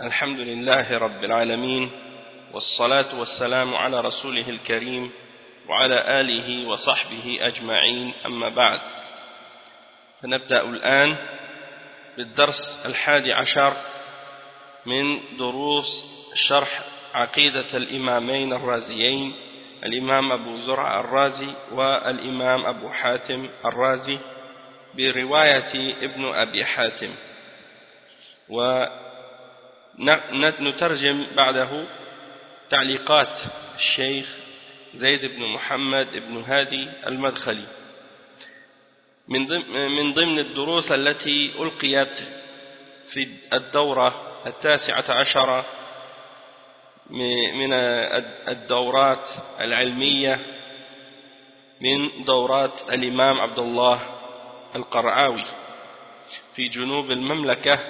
الحمد لله رب العالمين والصلاة والسلام على رسوله الكريم وعلى آله وصحبه أجمعين أما بعد. فنبدأ الآن بالدرس الحادي عشر من دروس شرح عقيدة الإمامين الرازيين الإمام أبو زرع الرازي والإمام أبو حاتم الرازي برواية ابن أبي حاتم. ونترجم بعده تعليقات الشيخ زيد بن محمد بن هادي المدخلي. من ضمن الدروس التي ألقيت في الدورة التاسعة عشرة من الدورات العلمية من دورات الإمام عبد الله القرعاوي في جنوب المملكة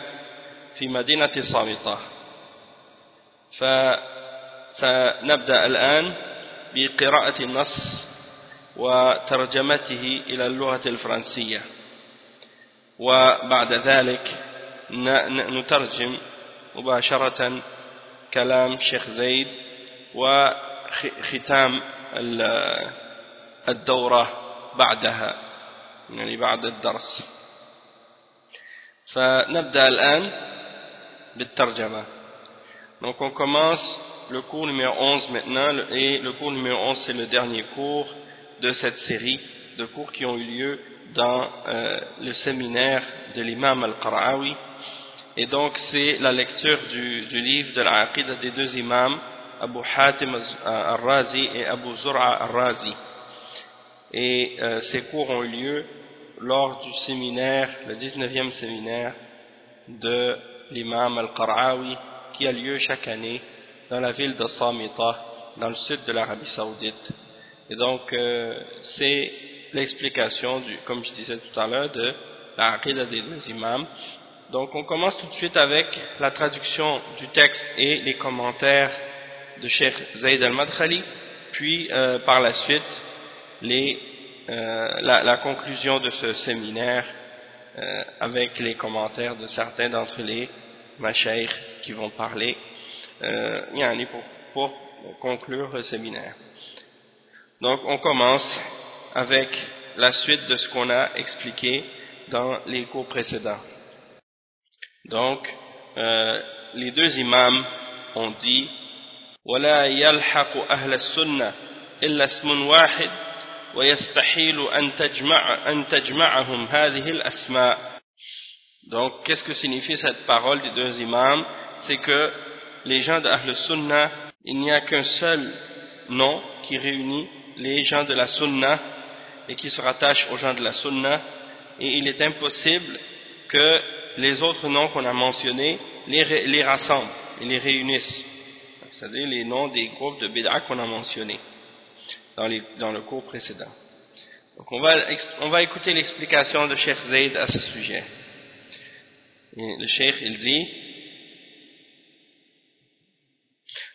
في مدينة صامتة. فسنبدأ الآن بقراءة النص وترجمته إلى اللغة الفرنسية. وبعد ذلك نترجم مباشرة كلام شيخ زيد وختام الدورة بعدها يعني بعد الدرس. فنبدأ الآن بالترجمة donc on commence le cours numéro 11 maintenant et le cours numéro 11 c'est le dernier cours de cette série de cours qui ont eu lieu dans euh, le séminaire de l'imam al-Qara'awi et donc c'est la lecture du, du livre de l'Aqidah des deux imams Abu Hatim al-Razi et Abu Zur'a al-Razi et euh, ces cours ont eu lieu lors du séminaire, le 19e séminaire de l'imam al-Qara'awi qui a lieu chaque année dans la ville de Samita dans le sud de l'Arabie Saoudite. Et donc euh, c'est l'explication comme je disais tout à l'heure de l'Aqidah des deux imams. Donc on commence tout de suite avec la traduction du texte et les commentaires de Cheikh Zayd al-Madkhali puis euh, par la suite les, euh, la, conclusion de ce séminaire euh, avec les commentaires de certains d'entre les machaïrs qui vont parler euh, pour, pour conclure le séminaire. Donc on commence avec la suite de ce qu'on a expliqué dans les cours précédents. Donc euh, les deux imams ont dit ولا يلحق أهل السنة إلا اسم واحد ويستحيل أن تجمع أن تجمعهم هذه الأسماء donc qu'est-ce que signifie cette parole des deux imams c'est que les gens de Ahl Sunnah il n'y a qu'un seul nom qui réunit les gens de la Sunna et qui se rattache aux gens de la Sunna et il est impossible que les autres noms qu'on a mentionnés les, les rassemblent et les réunissent c'est-à-dire les noms des groupes de bid'a qu'on a mentionnés dans, les, dans, le cours précédent. Donc on va, on va écouter l'explication de Cheikh Zayd à ce sujet. Et le Cheikh il dit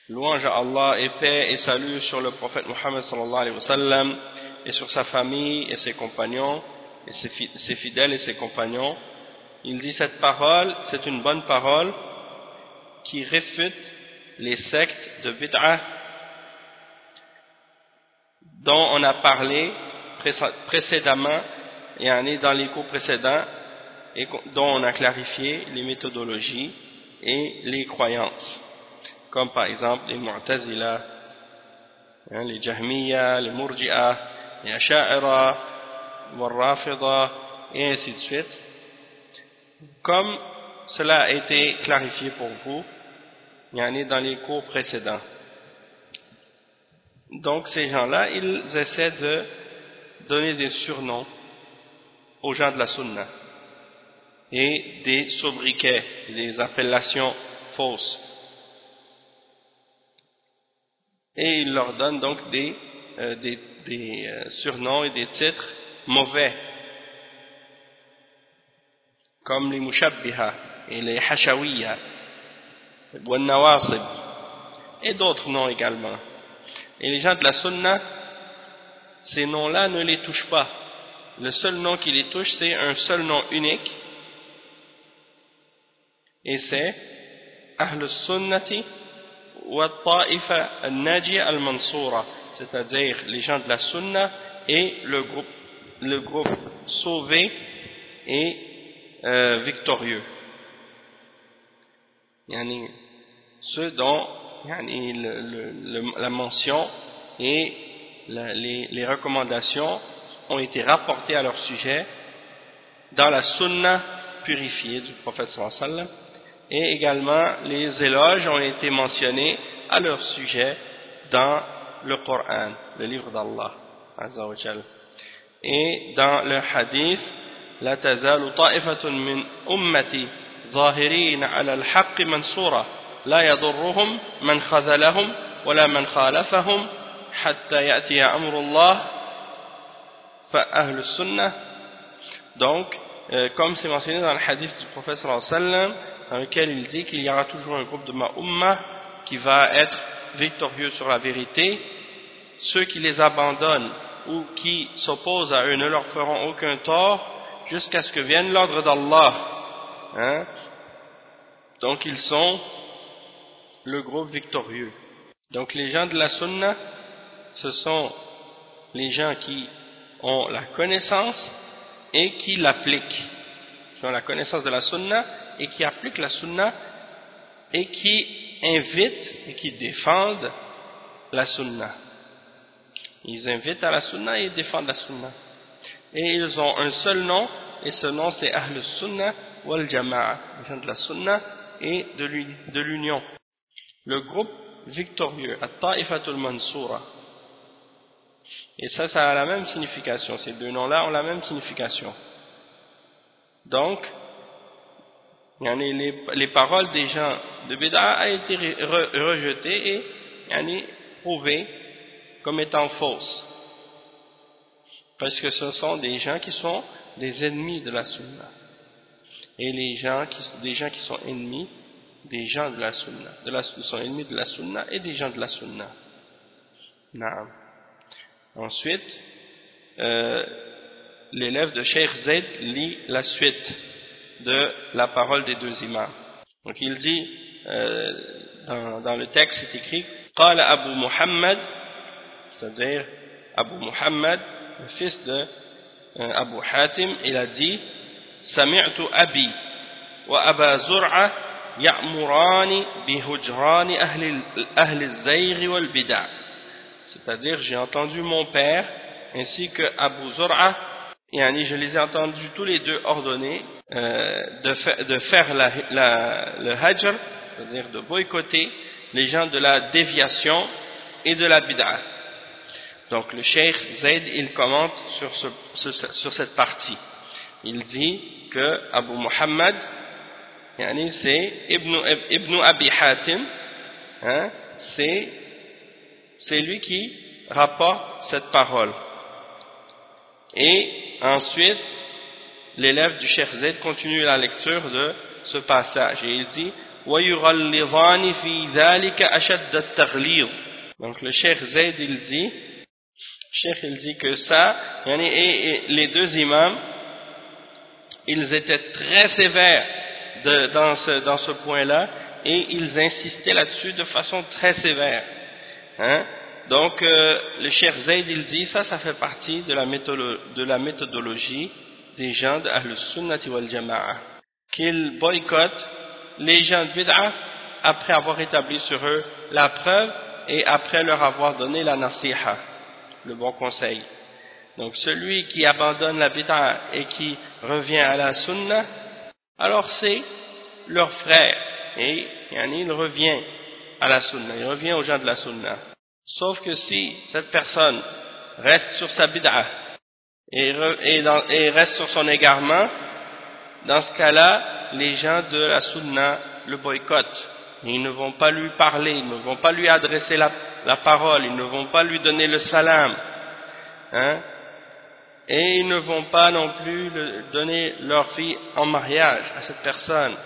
Louange à Allah et paix et salut sur le prophète Muhammad sallallahu alayhi wa sallam et sur sa famille et ses compagnons et ses, ses fidèles et ses compagnons. Il dit cette parole, c'est une bonne parole qui réfute les sectes de bid'ah dont on a parlé précédemment et dans les cours précédents et dont on a clarifié les méthodologies et les croyances comme par exemple les Mu'tazila hein, les Jahmiya, les Murji'a les Asha'ira les Rafida et ainsi de suite comme cela a été clarifié pour vous dans les cours précédents. Donc ces gens-là, ils essaient de donner des surnoms aux gens de la sunna et des sobriquets, des appellations fausses. Et ils leur donnent donc des, euh, des, des euh, surnoms et des titres mauvais, comme les mushabbiha et les hashawiyya et d'autres noms également. Et les gens de la sunna, ces noms-là ne les touchent pas. Le seul nom qui les touche, c'est un seul nom unique, et c'est Ahl sunnati wa ta'ifa al-naji al-mansura. C'est-à-dire les gens de la sunna et le groupe, le groupe sauvé et euh, victorieux. Yani, ceux dont yani, le, le, la mention et la, les, les recommandations ont été rapportées à leur sujet dans la sunna purifiée du prophète sallallahu et également les éloges ont été mentionnés à leur sujet dans le Coran, le livre d'Allah et dans le hadith la tazalu ta'ifatun min ummati ظاهرين على الحق منصورة لا يضرهم من خذلهم ولا من خالفهم حتى يأتي أمر الله فأهل السنة donc euh, comme c'est mentionné dans le hadith du prophète sallallahu alayhi wa sallam dans lequel il dit qu'il y aura toujours un groupe de ma umma qui va être victorieux sur la vérité ceux qui les abandonnent ou qui s'opposent à eux ne leur feront aucun tort jusqu'à ce que vienne l'ordre d'Allah Hein? Donc ils sont le groupe victorieux. Donc les gens de la sunna, ce sont les gens qui ont la connaissance et qui l'appliquent. Qui ont la connaissance de la sunna et qui appliquent la sunna et qui invitent et qui défendent la sunna. Ils invitent à la sunna et ils défendent la sunna. Et ils ont un seul nom et ce nom c'est Ahl Sunnah wal Jama'a, les gens de la Sunna et de l'union. Le groupe victorieux, At-Ta'ifatul Mansura. Et ça, ça a la même signification. Ces deux noms-là ont la même signification. Donc, les, les paroles des gens de Bida ont été rejetées et prouvées comme étant fausses. Parce que ce sont des gens qui sont des ennemis de la sunna. Et les gens qui, des gens qui sont ennemis des gens de la sunna. De la, sont ennemis de la sunna et des gens de la sunna. Naam. Ensuite, euh, l'élève de Sheikh Zayd lit la suite de la parole des deux imams. Donc il dit, euh, dans, dans, le texte c'est écrit, قال Abu Muhammad, c'est-à-dire Abu Muhammad, le fils de euh, Abu Hatim, il a dit سمعت أبي وأبا زرعة يأمران بهجران أهل, أهل الزيغ والبدع c'est-à-dire j'ai entendu mon père ainsi que Abu Zur'a yani je les ai entendus tous les deux ordonner euh, de, fa de, faire la, la, le hajr c'est-à-dire de boycotter les gens de la déviation et de la bid'a donc le cheikh Zayd il commente sur, ce, sur cette partie il dit que Abu Muhammad c'est Ibn, Ibn Abi Hatim c'est lui qui rapporte cette parole. Et ensuite l'élève du Cheikh Zaid continue la lecture de ce passage et il dit donc le Cheikh Zaid il dit Cheikh il dit que ça et les deux imams ils étaient très sévères dans ce, point-là et ils insistaient là-dessus de façon très sévère. Hein? Donc, euh, le cher Zayd, il dit, ça, ça fait partie de la, méthodologie des gens de Ahl-Sunnati wal Jama'a, qu'ils boycottent les gens de Bid'a après avoir établi sur eux la preuve et après leur avoir donné la nasiha, le bon conseil. Donc celui qui abandonne la bid'a et qui revient à la sunna, alors c'est leur frère. Et il revient à la sunna, il revient aux gens de la sunna. Sauf que si cette personne reste sur sa bid'a et, reste sur son égarement, dans ce cas-là, les gens de la sunna le boycottent. Ils ne vont pas lui parler, ils ne vont pas lui adresser la, la parole, ils ne vont pas lui donner le salam. Hein? Et ils ne vont pas non plus donner leur fille en mariage à cette personne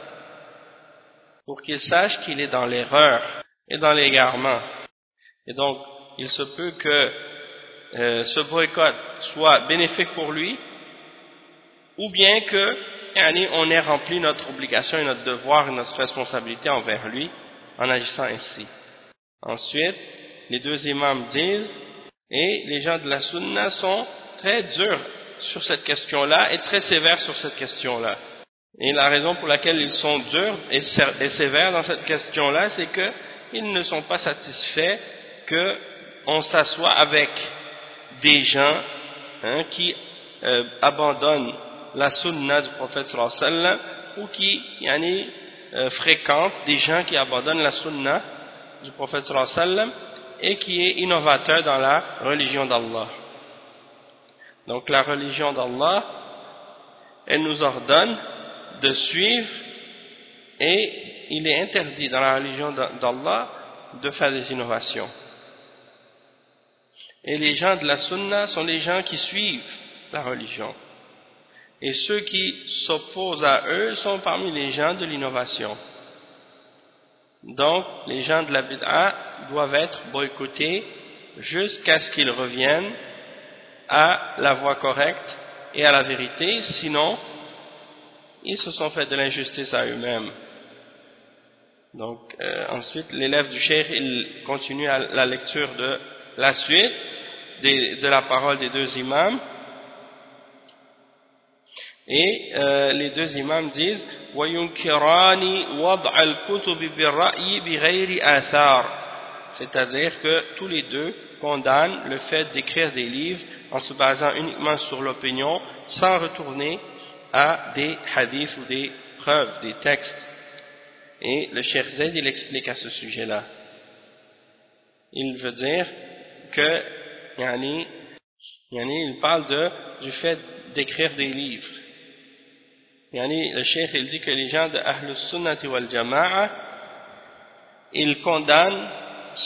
pour qu'il sache qu'il est dans l'erreur et dans l'égarement. Et donc, il se peut que euh, ce boycott soit bénéfique pour lui ou bien que on ait rempli notre obligation et notre devoir et notre responsabilité envers lui en agissant ainsi. Ensuite, les deux imams disent, et les gens de la sunna sont très durs sur cette question-là et très sévères sur cette question-là. Et la raison pour laquelle ils sont durs et sévères dans cette question-là, c'est qu'ils ne sont pas satisfaits qu'on s'assoie avec des gens hein, qui euh, abandonnent la sunna du prophète sallallahu ou qui yani, euh, fréquentent des gens qui abandonnent la sunna du prophète sallallahu et qui est innovateur dans la religion d'Allah. Donc la religion d'Allah, elle nous ordonne de suivre et il est interdit dans la religion d'Allah de faire des innovations. Et les gens de la sunna sont les gens qui suivent la religion. Et ceux qui s'opposent à eux sont parmi les gens de l'innovation. Donc, les gens de la bid'a doivent être boycottés jusqu'à ce qu'ils reviennent à la voie correcte et à la vérité, sinon, ils se sont fait de l'injustice à eux-mêmes. Donc, euh, ensuite, l'élève du cheikh, il continue la lecture de la suite de la parole des deux imams. Et euh, les deux imams disent c'est-à-dire que tous les deux condamnent le fait d'écrire des livres en se basant uniquement sur l'opinion sans retourner à des hadiths ou des preuves, des textes. Et le Cheikh Zaid, il explique à ce sujet-là. Il veut dire que, yani, yani, il parle de, du fait d'écrire des livres. Yani, le Cheikh, il dit que les gens de Ahlus Sunnati wal Jama'a, ils condamnent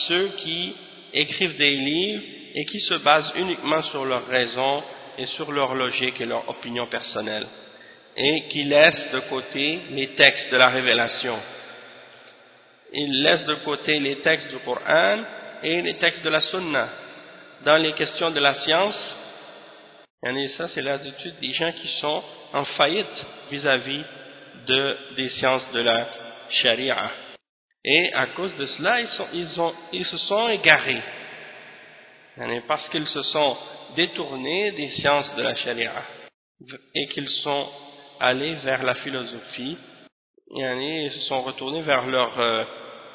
ceux qui écrivent des livres et qui se basent uniquement sur leur raison et sur leur logique et leur opinion personnelle et qui laissent de côté les textes de la révélation. Ils laissent de côté les textes du Coran et les textes de la Sunna. Dans les questions de la science, et ça c'est l'attitude des gens qui sont en faillite vis-à-vis de, des sciences de la charia. Et à cause de cela, ils, se sont égarés. Parce qu'ils se sont détournés des sciences de la charia et qu'ils sont allés vers la philosophie ils se sont retournés vers leur, euh,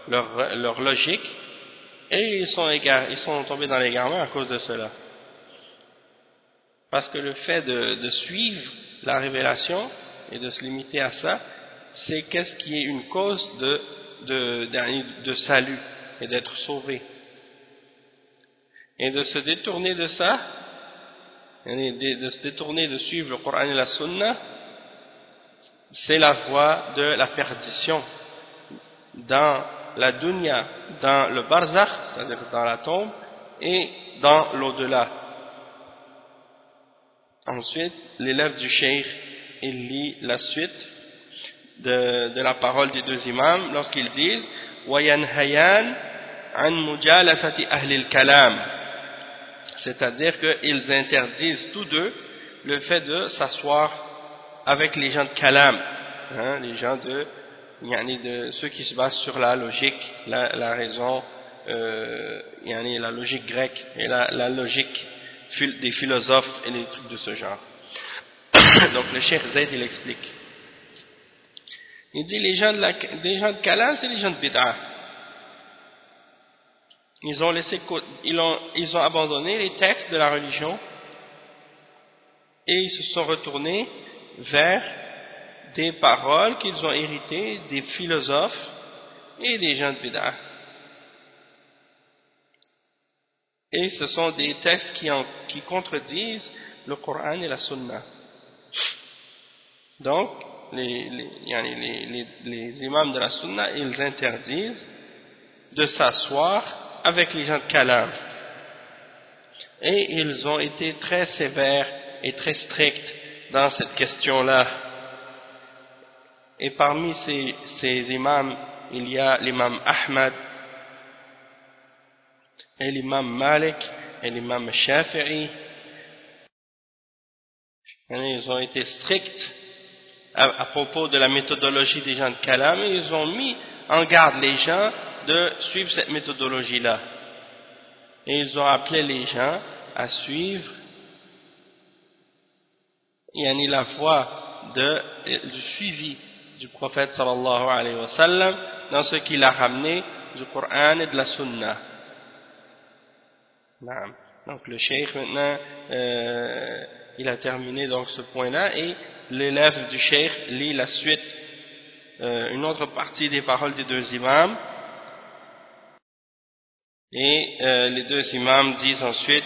leur, logique et ils sont, sont tombés dans l'égarement à cause de cela. Parce que le fait de, de suivre la révélation et de se limiter à ça, c'est qu'est-ce qui est une cause de, de, salut et d'être sauvé. Et de se détourner de ça, de se détourner de suivre le Coran et la Sunna, c'est la voie de la perdition dans la dunya, dans le barzakh, c'est-à-dire dans la tombe, et dans l'au-delà. Ensuite, l'élève du cheikh, il lit la suite de, de la parole des deux imams lorsqu'ils disent وَيَنْهَيَانْ عَنْ مُجَالَفَةِ أَهْلِ الْكَلَامِ c'est-à-dire qu'ils interdisent tous deux le fait de s'asseoir avec les gens de kalam, hein, les gens de, de ceux qui se basent sur la logique, la, la raison, euh, la logique grecque et la, la logique des philosophes et des trucs de ce genre. Donc le Cheikh Zayd il explique. Il dit les gens de, la, les gens c'est les gens de Bid'ah. Ils ont laissé, ils ont, abandonné les textes de la religion et ils se sont retournés vers des paroles qu'ils ont héritées des philosophes et des gens de Bid'ah. Et ce sont des textes qui, qui contredisent le Coran et la Sunna. Donc, les, imams de la Sunna, ils interdisent de s'asseoir avec les gens de Kalam. Et ils ont été très sévères et très stricts dans cette question-là. Et parmi ces, ces imams, il y a l'imam Ahmad, et l'imam Malik, et l'imam Shafi'i, Ils ont été stricts à, propos de la méthodologie des gens de Kalam ils ont mis en garde les gens de suivre cette méthodologie-là. Et ils ont appelé les gens à suivre yani la voie de, du suivi du prophète sallallahu alayhi wa sallam dans ce qu'il a ramené du Coran et de la Sunna. Donc le cheikh maintenant, euh, il a terminé donc ce point-là et l'élève du cheikh lit la suite, euh, une autre partie des paroles des deux imams. Et euh, les deux imams disent ensuite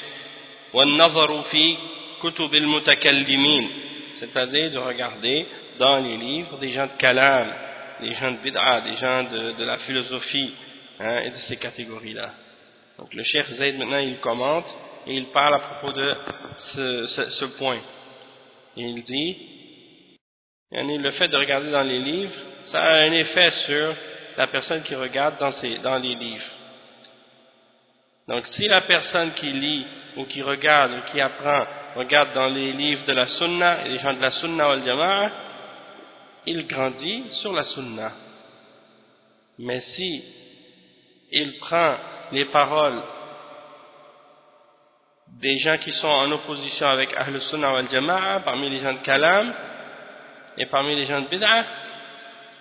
c'est-à-dire de regarder dans les livres des gens de kalam, des gens de bid'a, des gens de, la philosophie hein, et de ces catégories-là. Donc le cheikh Zayd maintenant il commente et il parle à propos de ce, point. Et il dit le fait de regarder dans les livres, ça a un effet sur la personne qui regarde dans, les livres. Donc si la personne qui lit ou qui regarde ou qui apprend regarde dans les livres de la sunna et les gens de la sunna wal jama'a il grandit sur la sunna mais si il prend les paroles des gens qui sont en opposition avec Ahl Sunnah wal Jama'a parmi les gens de Kalam et parmi les gens de Bid'ah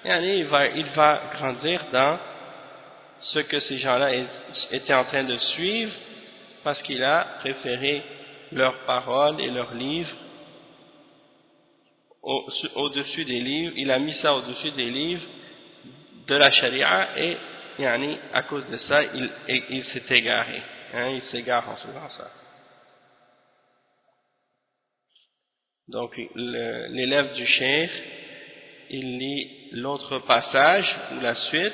il va, il va grandir dans ce que ces gens-là étaient en train de suivre parce qu'il a préféré leurs paroles et leurs livres au-dessus des livres, il a mis ça au-dessus des livres de la charia et à cause de ça, il, il s'est égaré. Hein, il s'égare en faisant ça. Donc l'élève du cheikh, il lit l'autre passage ou la suite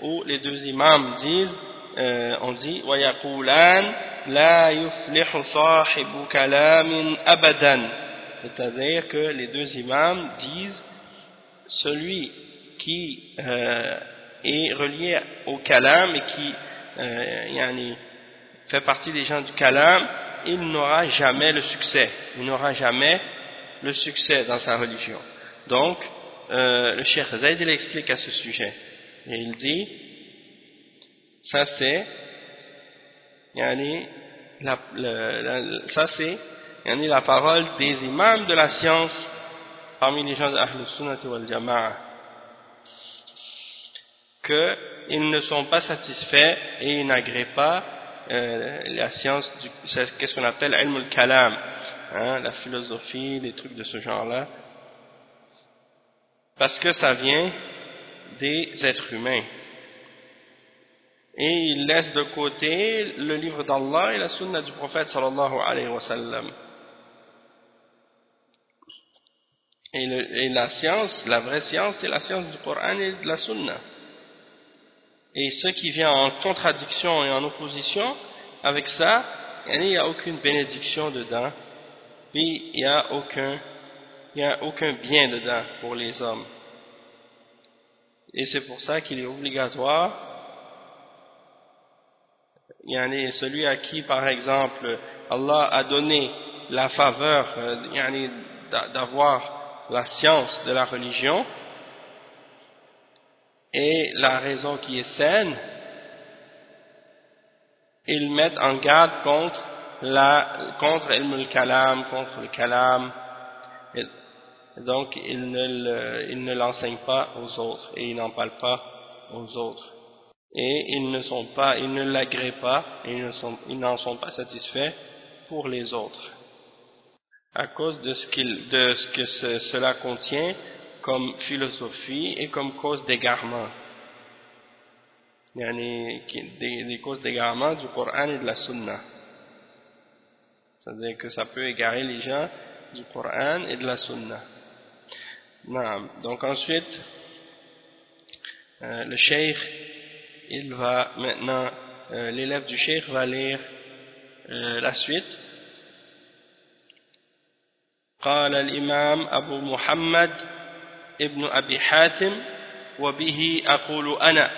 où les deux imams disent, euh, on dit, وَيَقُولَانِ la yuflihu sahibu kalamin abadan c'est-à-dire que les deux imams disent celui qui euh, est relié au kalam et qui euh, fait partie des gens du kalam il n'aura jamais le succès il n'aura jamais le succès dans sa religion. Donc euh, le cheikh Zayd il explique à ce sujet. Et il dit ça c'est la, ça c'est la parole des imams de la science parmi les gens de Ahlus Sunnah wal Jama'a qu'ils ne sont pas satisfaits et ils n'agréent pas euh, la science, qu'est-ce qu'on appelle al-kalam, hein, la philosophie, les trucs de ce genre-là, parce que ça vient des êtres humains et il laisse de côté le livre d'Allah et la sunna du prophète sallallahu sallam. Et, la science, la vraie science, c'est la science du Coran et de la sunna. Et ce qui vient en contradiction et en opposition avec ça, il n'y a aucune bénédiction dedans, et il n'y a aucun, il a aucun bien dedans pour les hommes. Et c'est pour ça qu'il est obligatoire yani celui à qui par exemple Allah a donné la faveur euh, d'avoir la science de la religion et la raison qui est saine ils mettent en garde contre la contre le kalam contre le kalam donc ils ne l'enseignent pas aux autres et ils n'en parlent pas aux autres et ils ne sont pas, ils ne l'agréent pas, et ils n'en sont, pas satisfaits pour les autres, à cause de ce, de ce que cela contient comme philosophie et comme cause d'égarement. Il y a des, causes d'égarement du Coran et de la Sunna. C'est-à-dire que ça peut égarer les gens du Coran et de la Sunna. Donc ensuite, euh, le cheikh il va maintenant, euh, l'élève du cheikh va lire euh, la suite. قال الإمام أبو محمد ابن أبي حاتم وبه أقول أنا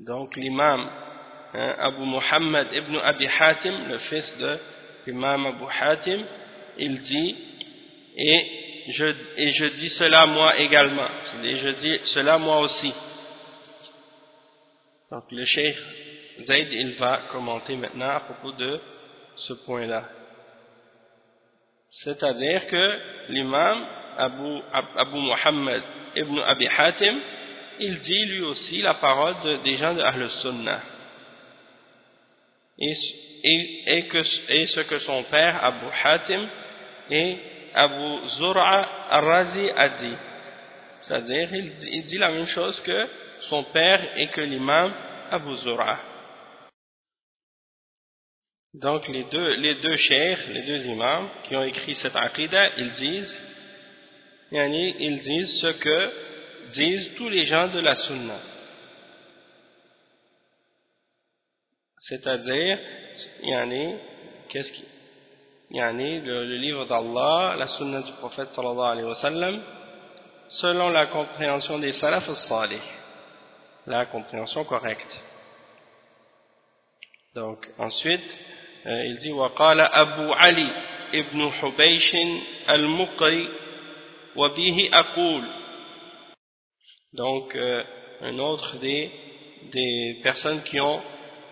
donc l'imam hein, Abu Muhammad ibn Abi Hatim le fils de l'imam Abu Hatim, il dit, et je, dis cela moi également, et je dis cela moi aussi. Donc le cheikh Zayd, il va commenter maintenant à propos de ce point-là. C'est-à-dire que l'imam Abu, Abu Muhammad ibn Abi Hatim, il dit lui aussi la parole des gens de Ahl Sunnah. Et, ce que son père Abu Hatim et Abu Zur'a al-Razi a dit. C'est-à-dire, il, dit la même chose que son père et que l'imam Abu Zur'a. Donc les deux, les les deux imams qui ont écrit cette aqidah, ils disent, ils disent ce que disent tous les gens de la sunna. C'est-à-dire, qu'est-ce qui yani, le, le livre d'Allah, la sunna du prophète sallallahu alayhi wa sallam, selon la compréhension des salaf salih, la compréhension correcte. Donc, ensuite, euh, il dit وقال أبو علي ابن حبيش المقري وبه أقول donc euh, un autre des, des personnes qui ont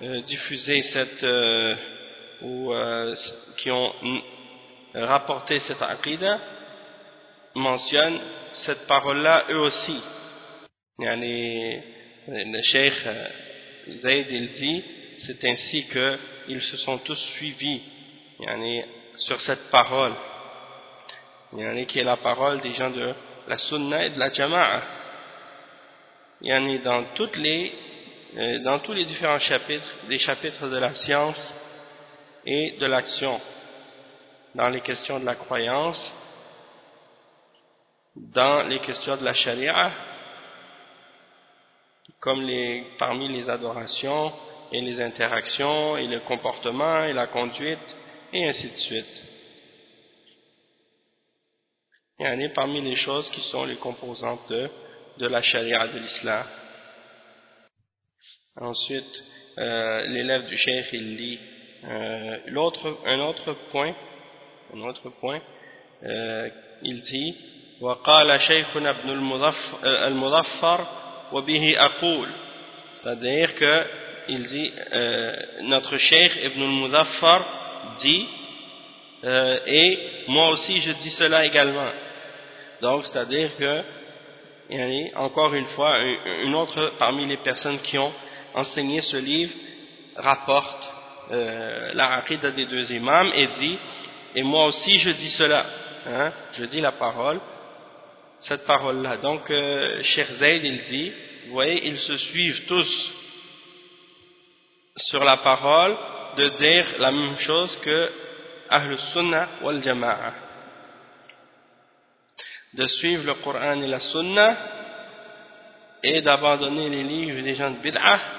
euh, diffusé cette euh, ou euh, qui ont rapporté cette aqidah mentionne cette parole-là eux aussi. Yani, le cheikh euh, Zayd il dit c'est ainsi qu'ils se sont tous suivis sur cette parole. Qui est la parole des gens de la sunna et de la jama'a. Dans, toutes les, dans tous les différents chapitres des chapitres de la science et de l'action dans les questions de la croyance dans les questions de la charia comme les, parmi les adorations et les interactions et le comportement et la conduite et ainsi de suite. Il y en a parmi les choses qui sont les composantes de, de la charia de l'islam. Ensuite, euh, l'élève du cheikh, il lit euh, l'autre, un autre point, un autre point, euh, il dit وقال شيخنا ابن المظفر وبه أقول c'est-à-dire que il dit, euh, notre cheikh Ibn al-Muzaffar dit, euh, et moi aussi je dis cela également. Donc, c'est-à-dire que, encore une fois, une autre parmi les personnes qui ont enseigné ce livre rapporte euh, la aqidah des deux imams et dit, et moi aussi je dis cela, hein, je dis la parole, cette parole-là. Donc, euh, Cheikh Zayd, il dit, vous voyez, ils se suivent tous sur la parole de dire la même chose que Ahl Sunnah wal Jama'a. De suivre le Coran et la Sunnah et d'abandonner les livres des gens de Bid'ah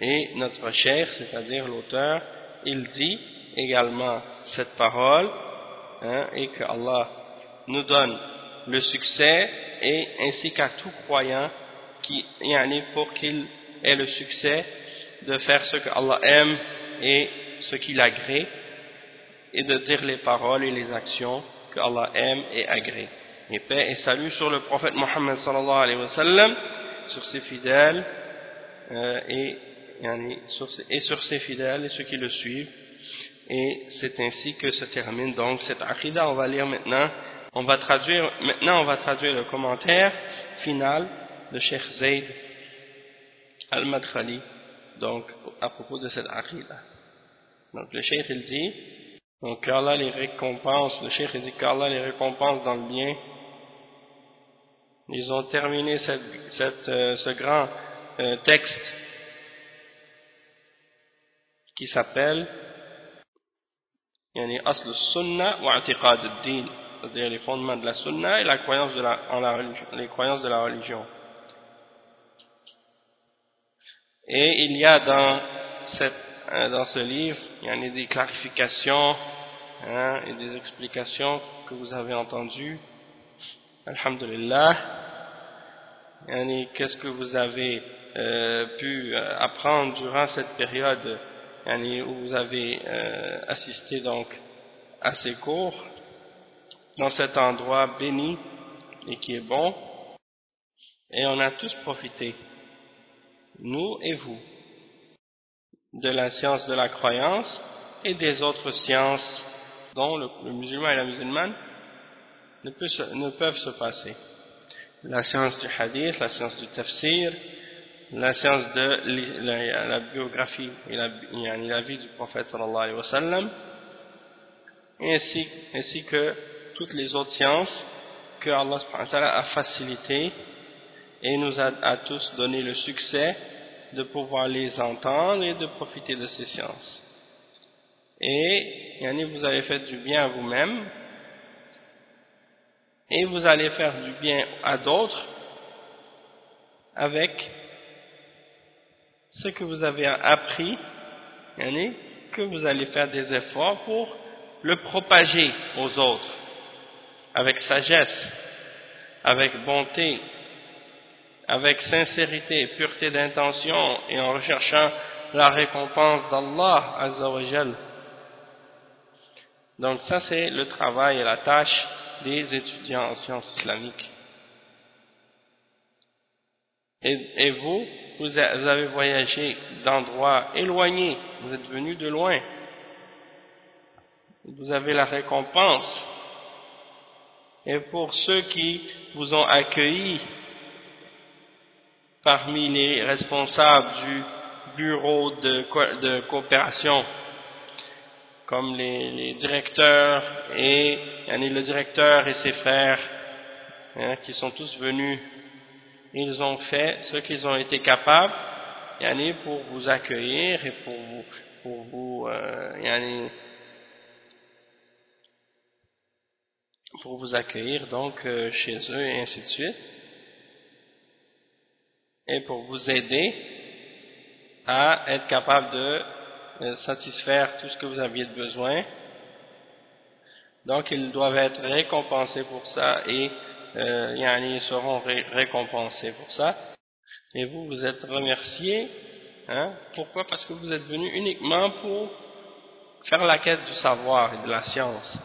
et notre cheikh c'est-à-dire l'auteur il dit également cette parole hein, et que Allah nous donne le succès et ainsi qu'à tout croyant qui pour qu'il ait le succès de faire ce que Allah aime et ce qu'il agrée et de dire les paroles et les actions que Allah aime et agrée. Et paix et salut sur le prophète Mohammed sallallahu alayhi wa sur ses fidèles euh, et, et sur ses fidèles et ceux qui le suivent. Et c'est ainsi que se termine donc cette aqidah. On va lire maintenant, on va traduire, maintenant on va traduire le commentaire final de Sheikh Zayd al-Madkhali donc à propos de cette aqidah. Donc le cheikh il dit, donc qu'Allah les récompense, le cheikh il dit qu'Allah les récompense dans le bien. Ils ont terminé cette, euh, ce grand euh, texte qui s'appelle yani asl sunna wa i'tiqad ad-din c'est-à-dire les fondements de la sunna et la croyance de la, en la les croyances de la religion. Et il y a dans cette euh, dans ce livre il des clarifications hein, et des explications que vous avez entendues. Alhamdulillah. Qu'est-ce que vous avez euh, pu euh, apprendre durant cette période où vous avez euh, assisté donc à ces cours dans cet endroit béni et qui est bon. Et on a tous profité nous et vous de la science de la croyance et des autres sciences dont le, musulman et la musulmane ne, ne peuvent se passer. La science du hadith, la science du tafsir la science de la, biographie et la, la, vie du prophète sallallahu alayhi wa sallam, ainsi, ainsi que toutes les autres sciences que Allah a facilité et nous a, a, tous donné le succès de pouvoir les entendre et de profiter de ces sciences. Et yani, vous avez fait du bien à vous-même et vous allez faire du bien à d'autres avec ce que vous avez appris, que vous allez faire des efforts pour le propager aux autres, avec sagesse, avec bonté, avec sincérité, pureté d'intention et en recherchant la récompense d'Allah Azzawajal. Donc ça c'est le travail et la tâche des étudiants en sciences islamiques. Et, vous, vous avez voyagé d'endroits éloignés, vous êtes venus de loin. Vous avez la récompense. Et pour ceux qui vous ont accueillis parmi les responsables du bureau de, coopération, comme les, directeurs et le directeur et ses frères, hein, qui sont tous venus ils ont fait ce qu'ils ont été capables pour vous accueillir et pour vous, pour vous euh, pour vous accueillir donc euh, chez eux et ainsi de suite. Et pour vous aider à être capable de euh, satisfaire tout ce que vous aviez de besoin. Donc ils doivent être récompensés pour ça et euh, seront récompensés pour ça. Et vous, vous êtes remerciés. Hein? Pourquoi? Parce que vous êtes venus uniquement pour faire la quête du savoir et de la science.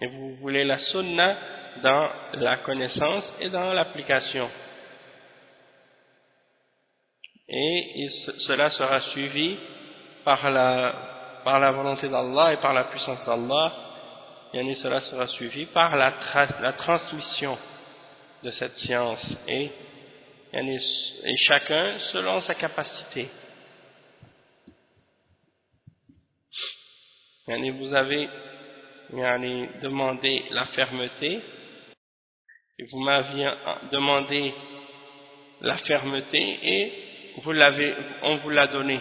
Et vous voulez la sunna dans la connaissance et dans l'application. Et cela sera suivi par la par la volonté d'Allah et par la puissance d'Allah, cela sera suivi par la, transmission de cette science et, et chacun selon sa capacité. Vous avez demandé la fermeté et vous m'aviez demandé la fermeté et vous on vous l'a donné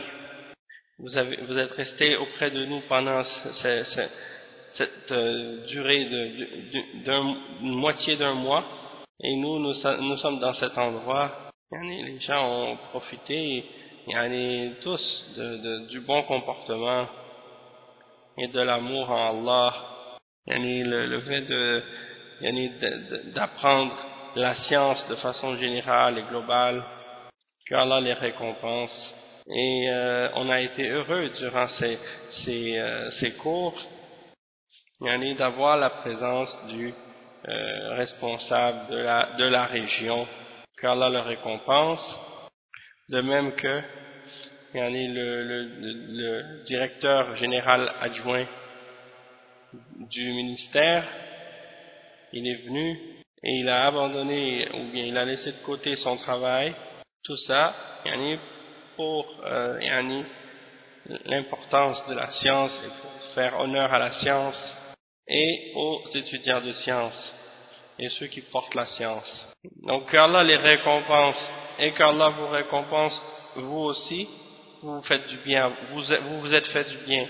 vous, avez, vous êtes resté auprès de nous pendant cette euh, durée d'une moitié d'un mois. Et nous, nous, sommes dans cet endroit. Les gens ont profité. Tous de, du bon comportement et de l'amour en Allah. Le, le fait d'apprendre la science de façon générale et globale. Que Allah les récompense et euh, on a été heureux durant ces, ces, euh, ces cours d'avoir la présence du euh, responsable de la, de la région, qu'Allah le récompense, de même que le, le, le directeur général adjoint du ministère, il est venu et il a abandonné ou bien il a laissé de côté son travail, tout ça, pour euh, l'importance de la science et pour faire honneur à la science et aux étudiants de science et ceux qui portent la science. Donc qu'Allah les récompense et qu'Allah vous récompense vous aussi vous faites du bien, vous vous, êtes fait du bien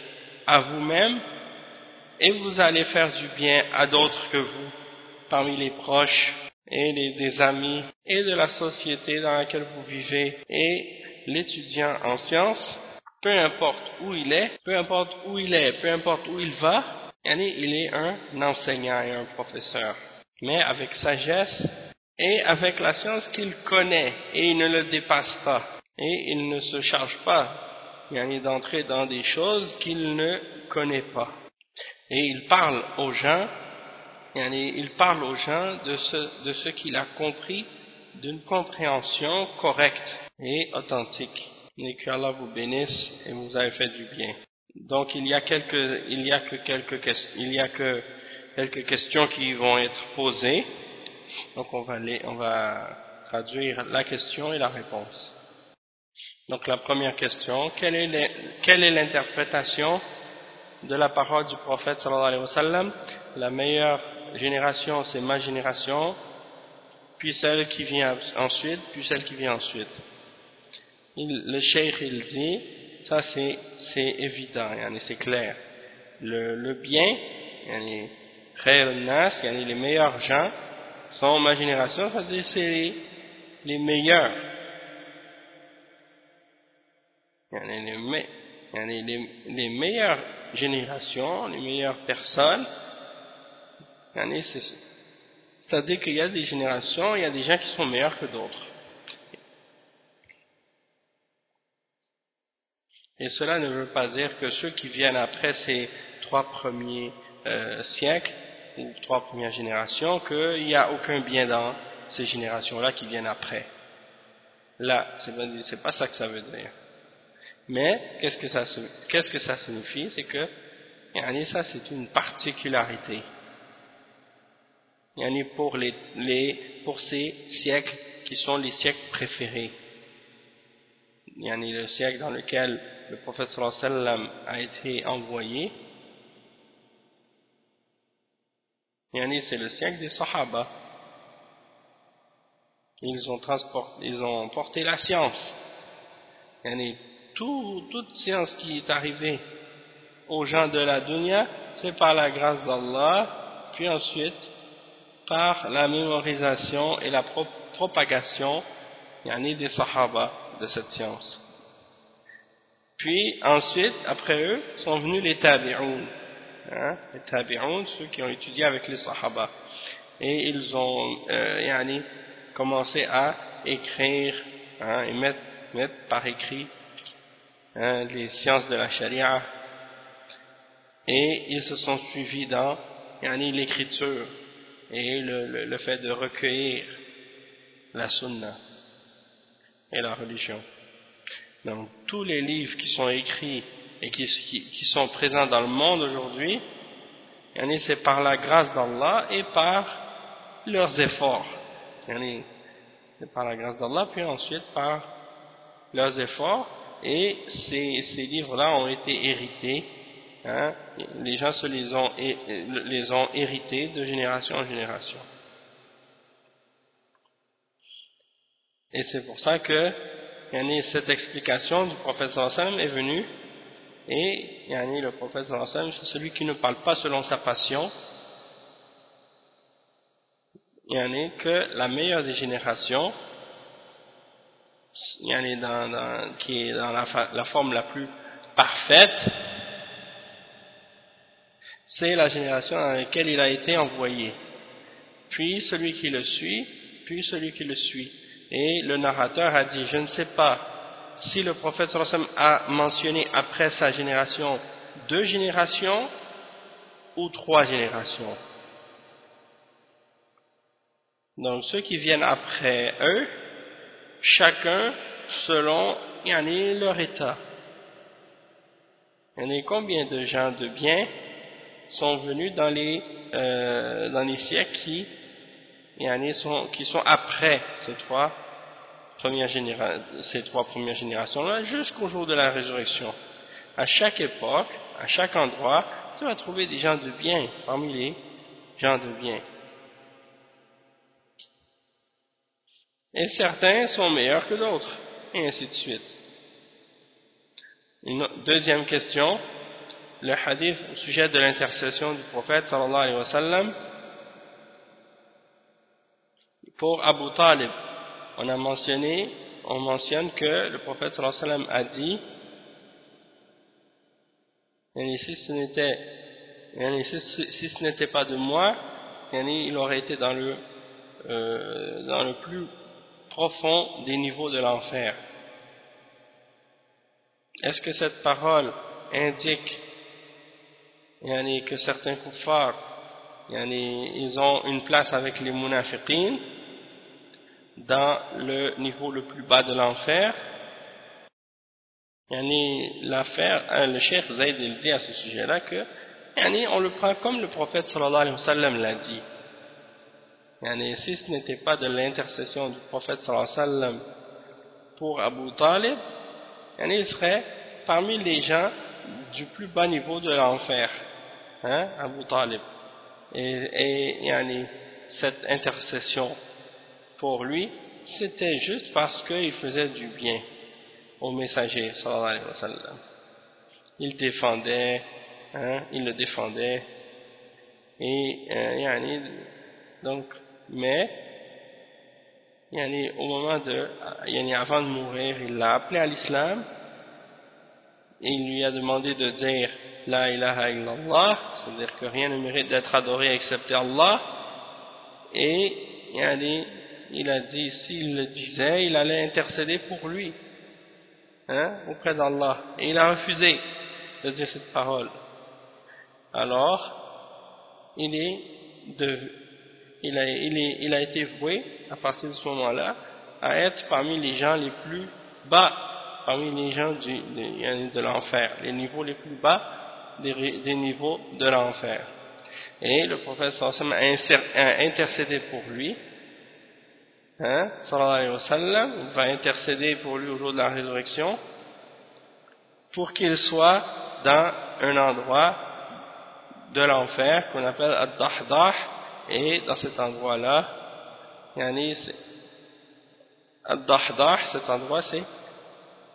à vous-même et vous allez faire du bien à d'autres que vous, parmi les proches et les, des amis et de la société dans laquelle vous vivez et l'étudiant en sciences, peu importe où il est, peu importe où il est, peu importe où il va, il est un enseignant et un professeur, mais avec sagesse et avec la science qu'il connaît et il ne le dépasse pas et il ne se charge pas d'entrer dans des choses qu'il ne connaît pas. Et il parle aux gens, il parle aux gens de ce, de ce qu'il a compris d'une compréhension correcte et authentique. Et que Allah vous bénisse et vous avez fait du bien. Donc il y a quelques, il y a que quelques, il y a que quelques questions qui vont être posées. Donc on va, les, on va traduire la question et la réponse. Donc la première question, quelle est l'interprétation de la parole du prophète sallallahu alayhi wa sallam? La meilleure génération, c'est ma génération, puis celle qui vient ensuite, puis celle qui vient ensuite. Le cheikh il dit, ça c'est évident, c'est clair. Le, le bien, les meilleurs gens, sont ma génération, c'est-à-dire c'est les meilleurs les, les, meilleures générations, les meilleures personnes, c'est-à-dire qu'il y a des générations, il y a des gens qui sont meilleurs que d'autres. Et cela ne veut pas dire que ceux qui viennent après ces trois premiers euh, siècles, ou trois premières générations, qu'il n'y a aucun bien dans ces générations-là qui viennent après. Là, c'est pas ça que ça veut dire. Mais qu'est-ce que ça, qu'est-ce que ça signifie? C'est que ça c'est une particularité. Pour, les, les, pour ces siècles qui sont les siècles préférés. le siècle dans lequel le prophète sallam a été envoyé. c'est le siècle des Sahaba. Ils ont, transporté, ils ont porté la science toute science qui est arrivée aux gens de la dunya, c'est par la grâce d'Allah, puis ensuite par la mémorisation et la propagation des sahaba de cette science. Puis ensuite, après eux, sont venus les tabi'un, hein, les tabi'un, ceux qui ont étudié avec les sahaba. Et ils ont euh, commencé à écrire hein, et mettre, mettre par écrit Hein, les sciences de la charia et ils se sont suivis dans l'écriture et le, le, fait de recueillir la sunna et la religion. Donc tous les livres qui sont écrits et qui, sont présents dans le monde aujourd'hui, c'est par la grâce d'Allah et par leurs efforts. C'est par la grâce d'Allah, puis ensuite par leurs efforts et ces, livres-là ont été hérités, hein, les gens se les ont hérités de génération en génération. Et c'est pour ça que cette explication du prophète sallam est venue, et le prophète sallam c'est celui qui ne parle pas selon sa passion, que la meilleure des générations dans, dans, qui est dans la, la forme la plus parfaite, c'est la génération dans laquelle il a été envoyé. Puis celui qui le suit, puis celui qui le suit. Et le narrateur a dit, je ne sais pas si le prophète sallam a mentionné après sa génération deux générations ou trois générations. Donc ceux qui viennent après eux, chacun selon leur état. Il y a combien de gens de bien sont venus dans les, euh, dans les siècles qui, qui sont après ces trois ces trois premières générations-là jusqu'au jour de la résurrection. À chaque époque, à chaque endroit, tu vas trouver des gens de bien parmi les gens de bien. Et certains sont meilleurs que d'autres, et ainsi de suite. Une deuxième question, le hadith au sujet de l'intercession du prophète sallallahu alayhi wa sallam pour Abu Talib. On a mentionné, on mentionne que le prophète sallallahu a dit si ce n'était pas de moi, il aurait été dans le, euh, dans le plus profond des niveaux de l'enfer. Est-ce que cette parole indique que certains kuffars ils ont une place avec les munafiqin? Dans le niveau le plus bas de l'enfer. L'affaire, hein, le cheikh Zayd il dit à ce sujet-là que on le prend comme le prophète sallallahu alayhi wa sallam l'a dit. Si ce n'était pas de l'intercession du prophète sallallahu alayhi wa sallam pour Abu Talib il serait parmi les gens du plus bas niveau de l'enfer hein, Abu Talib. Et, et cette intercession pour lui c'était juste parce qu'il faisait du bien au messager sallallahu alayhi wa sallam. Il défendait hein, il le défendait. Et euh, donc mais avant de mourir il l'a appelé à l'islam et il lui a demandé de dire la ilaha illallah c'est-à-dire que rien ne mérite d'être adoré excepté Allah. Et il a dit s'il le disait il allait intercéder pour lui hein, auprès d'Allah. Et il a refusé de dire cette parole. Alors il est de, il a, il, est, il a été voué à partir de ce moment-là à être parmi les gens les plus bas parmi les gens de, l'enfer les niveaux les plus bas des, niveaux de l'enfer. Et le prophète a intercédé pour lui hein, alayhi wa sallam va intercéder pour lui au jour de la résurrection pour qu'il soit dans un endroit de l'enfer qu'on appelle Ad-Dahdah. Et dans cet endroit-là Ad-Dahdah cet endroit c'est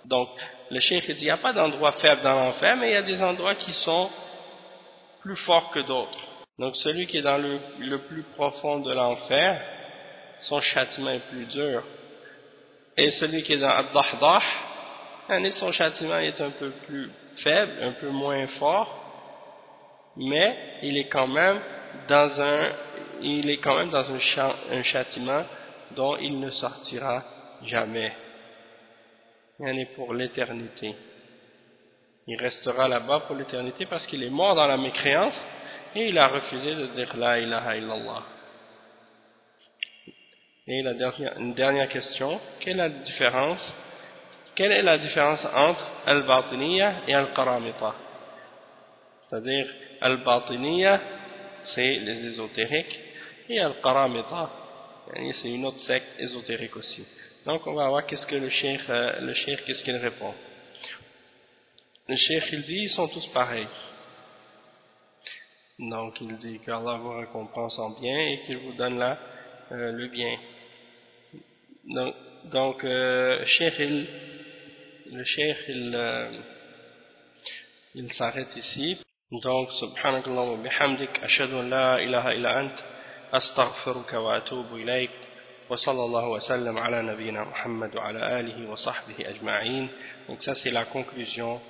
donc le cheikh dit il n'y a pas d'endroit faible dans l'enfer mais il y a des endroits qui sont plus forts que d'autres. Donc celui qui est dans le, le plus profond de l'enfer son châtiment est plus dur et celui qui est dans Ad-Dahdah son châtiment est un peu plus faible, un peu moins fort, mais il est quand même dans un, il est quand même dans un, un châtiment dont il ne sortira jamais. Il est pour l'éternité. Il restera là-bas pour l'éternité parce qu'il est mort dans la mécréance et il a refusé de dire La ilaha illallah. Et la dernière, une dernière question, quelle est la différence quelle est la différence entre Al-Batiniya et Al-Qaramita? C'est-à-dire, Al-Batiniya, c'est les ésotériques, et Al-Qaramita, c'est une autre secte ésotérique aussi. Donc, on va voir qu'est-ce que le cheikh, euh, le cheikh qu'est-ce qu'il répond. Le cheikh, il dit, ils sont tous pareils. Donc, il dit qu'Allah vous récompense en bien et qu'il vous donne là euh, le bien. Donc, donc euh, il le cheikh il, euh, s'arrête ici. Donc subhanakallah wa bihamdik ashhadu an la ilaha illa ant astaghfiruka wa atubu ilayk wa sallallahu wa sallam ala nabiyyina Muhammad wa ala alihi wa sahbihi ajma'in. Donc ça c'est la conclusion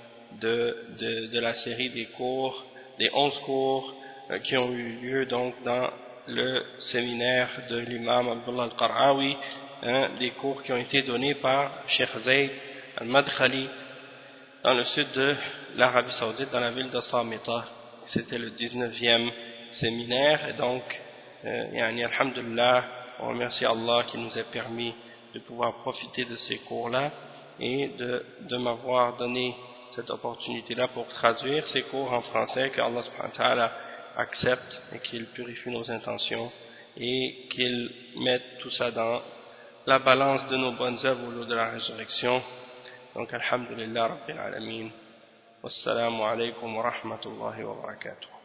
de, de, de la série des cours des 11 cours euh, qui ont eu lieu donc dans le séminaire de l'imam Abdullah al-Qarawi hein, des cours qui ont été donnés par Cheikh Zayd al-Madkhali dans le sud de l'Arabie Saoudite, dans la ville de Samita. C'était le 19e séminaire et donc, euh, alhamdulillah, on remercie Allah qui nous a permis de pouvoir profiter de ces cours-là et de, de m'avoir donné cette opportunité-là pour traduire ces cours en français, que Allah subhanahu accepte et qu'il purifie nos intentions et qu'il mette tout ça dans la balance de nos bonnes œuvres au de la résurrection Donc, alhamdulillah, rabbil alamin. Wassalamu alaikum wa rahmatullahi wa barakatuh.